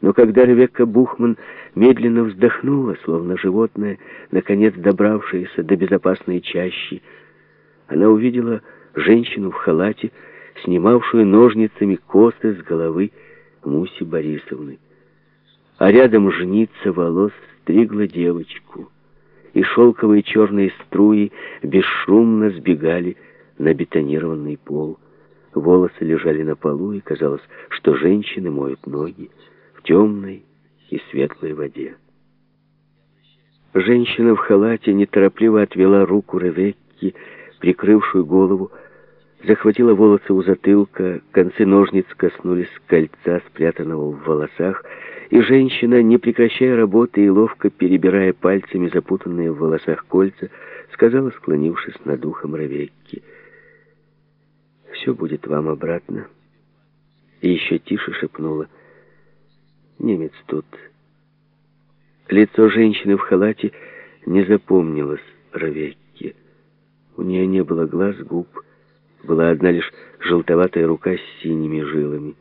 Но когда Ревекка Бухман медленно вздохнула, словно животное, наконец добравшееся до безопасной чащи, она увидела женщину в халате, снимавшую ножницами косы с головы Муси Борисовны. А рядом жница волос стригла девочку, и шелковые черные струи бесшумно сбегали на бетонированный пол. Волосы лежали на полу, и казалось, что женщины моют ноги темной и светлой воде. Женщина в халате неторопливо отвела руку Ревекки, прикрывшую голову, захватила волосы у затылка, концы ножниц коснулись кольца, спрятанного в волосах, и женщина, не прекращая работы и ловко перебирая пальцами запутанные в волосах кольца, сказала, склонившись над ухом Ревекки, «Все будет вам обратно». И еще тише шепнула, «Немец тут». Лицо женщины в халате не запомнилось Ревекки. У нее не было глаз, губ, была одна лишь желтоватая рука с синими жилами.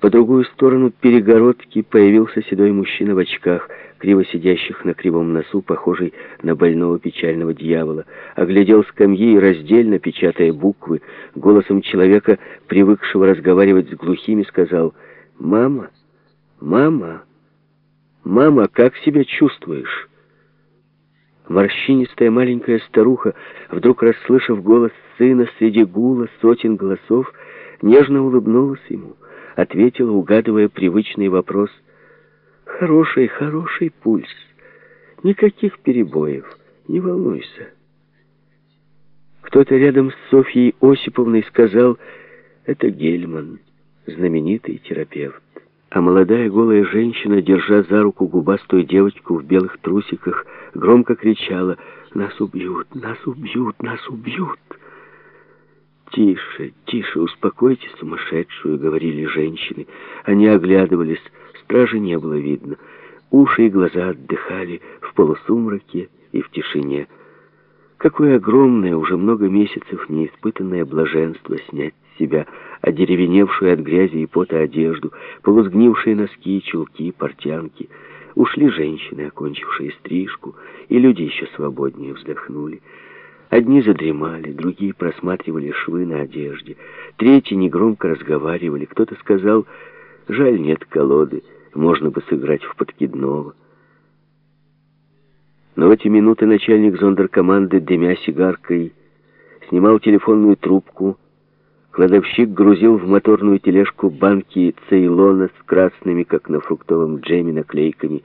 По другую сторону перегородки появился седой мужчина в очках, криво сидящих на кривом носу, похожий на больного печального дьявола. Оглядел скамьи и раздельно, печатая буквы, голосом человека, привыкшего разговаривать с глухими, сказал «Мама, мама, мама, как себя чувствуешь?» Морщинистая маленькая старуха, вдруг расслышав голос сына среди гула сотен голосов, нежно улыбнулась ему, ответила, угадывая привычный вопрос. «Хороший, хороший пульс. Никаких перебоев. Не волнуйся». Кто-то рядом с Софьей Осиповной сказал, «Это Гельман, знаменитый терапевт» а молодая голая женщина, держа за руку губастую девочку в белых трусиках, громко кричала «Нас убьют! Нас убьют! Нас убьют!» «Тише, тише, успокойте сумасшедшую», — говорили женщины. Они оглядывались, стражи не было видно. Уши и глаза отдыхали в полусумраке и в тишине. Какое огромное, уже много месяцев неиспытанное блаженство снять с себя одеревеневшую от грязи и пота одежду, полусгнившие носки, чулки, портянки. Ушли женщины, окончившие стрижку, и люди еще свободнее вздохнули. Одни задремали, другие просматривали швы на одежде, третьи негромко разговаривали. Кто-то сказал, жаль, нет колоды, можно бы сыграть в подкидного. Но в эти минуты начальник зондеркоманды, дымя сигаркой, снимал телефонную трубку, Кладовщик грузил в моторную тележку банки цейлона с красными, как на фруктовом джеме, наклейками,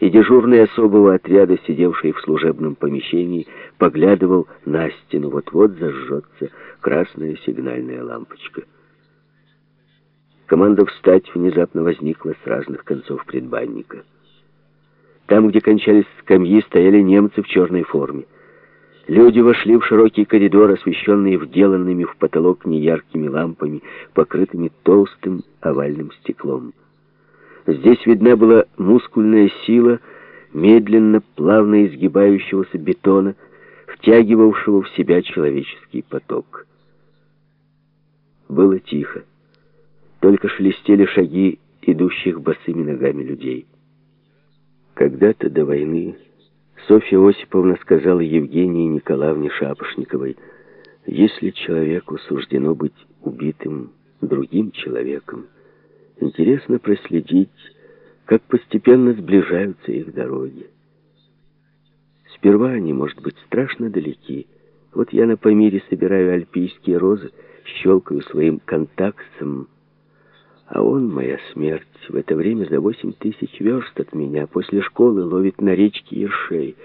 и дежурный особого отряда, сидевший в служебном помещении, поглядывал на стену. Вот-вот зажжется красная сигнальная лампочка. Команда «Встать» внезапно возникла с разных концов предбанника. Там, где кончались скамьи, стояли немцы в черной форме. Люди вошли в широкий коридор, освещенный вделанными в потолок неяркими лампами, покрытыми толстым овальным стеклом. Здесь видна была мускульная сила медленно, плавно изгибающегося бетона, втягивавшего в себя человеческий поток. Было тихо. Только шелестели шаги идущих босыми ногами людей. Когда-то до войны Софья Осиповна сказала Евгении Николаевне Шапошниковой, «Если человеку суждено быть убитым другим человеком, интересно проследить, как постепенно сближаются их дороги. Сперва они, может быть, страшно далеки. Вот я на Памире собираю альпийские розы, щелкаю своим контактом, а он, моя смерть, в это время за восемь тысяч верст от меня после школы ловит на речке ершей.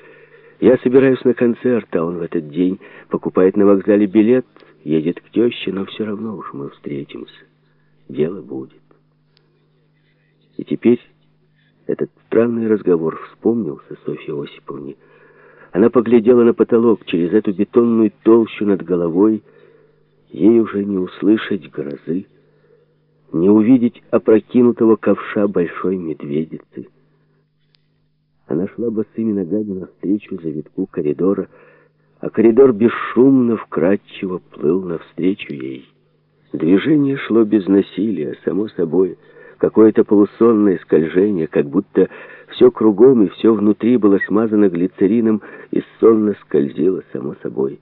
Я собираюсь на концерт, а он в этот день покупает на вокзале билет, едет к теще, но все равно уж мы встретимся. Дело будет. И теперь этот странный разговор вспомнился Софье Осиповне. Она поглядела на потолок через эту бетонную толщу над головой. Ей уже не услышать грозы не увидеть опрокинутого ковша большой медведицы. Она шла босыми ногами навстречу завитку коридора, а коридор бесшумно, вкрадчиво плыл навстречу ей. Движение шло без насилия, само собой, какое-то полусонное скольжение, как будто все кругом и все внутри было смазано глицерином и сонно скользило само собой.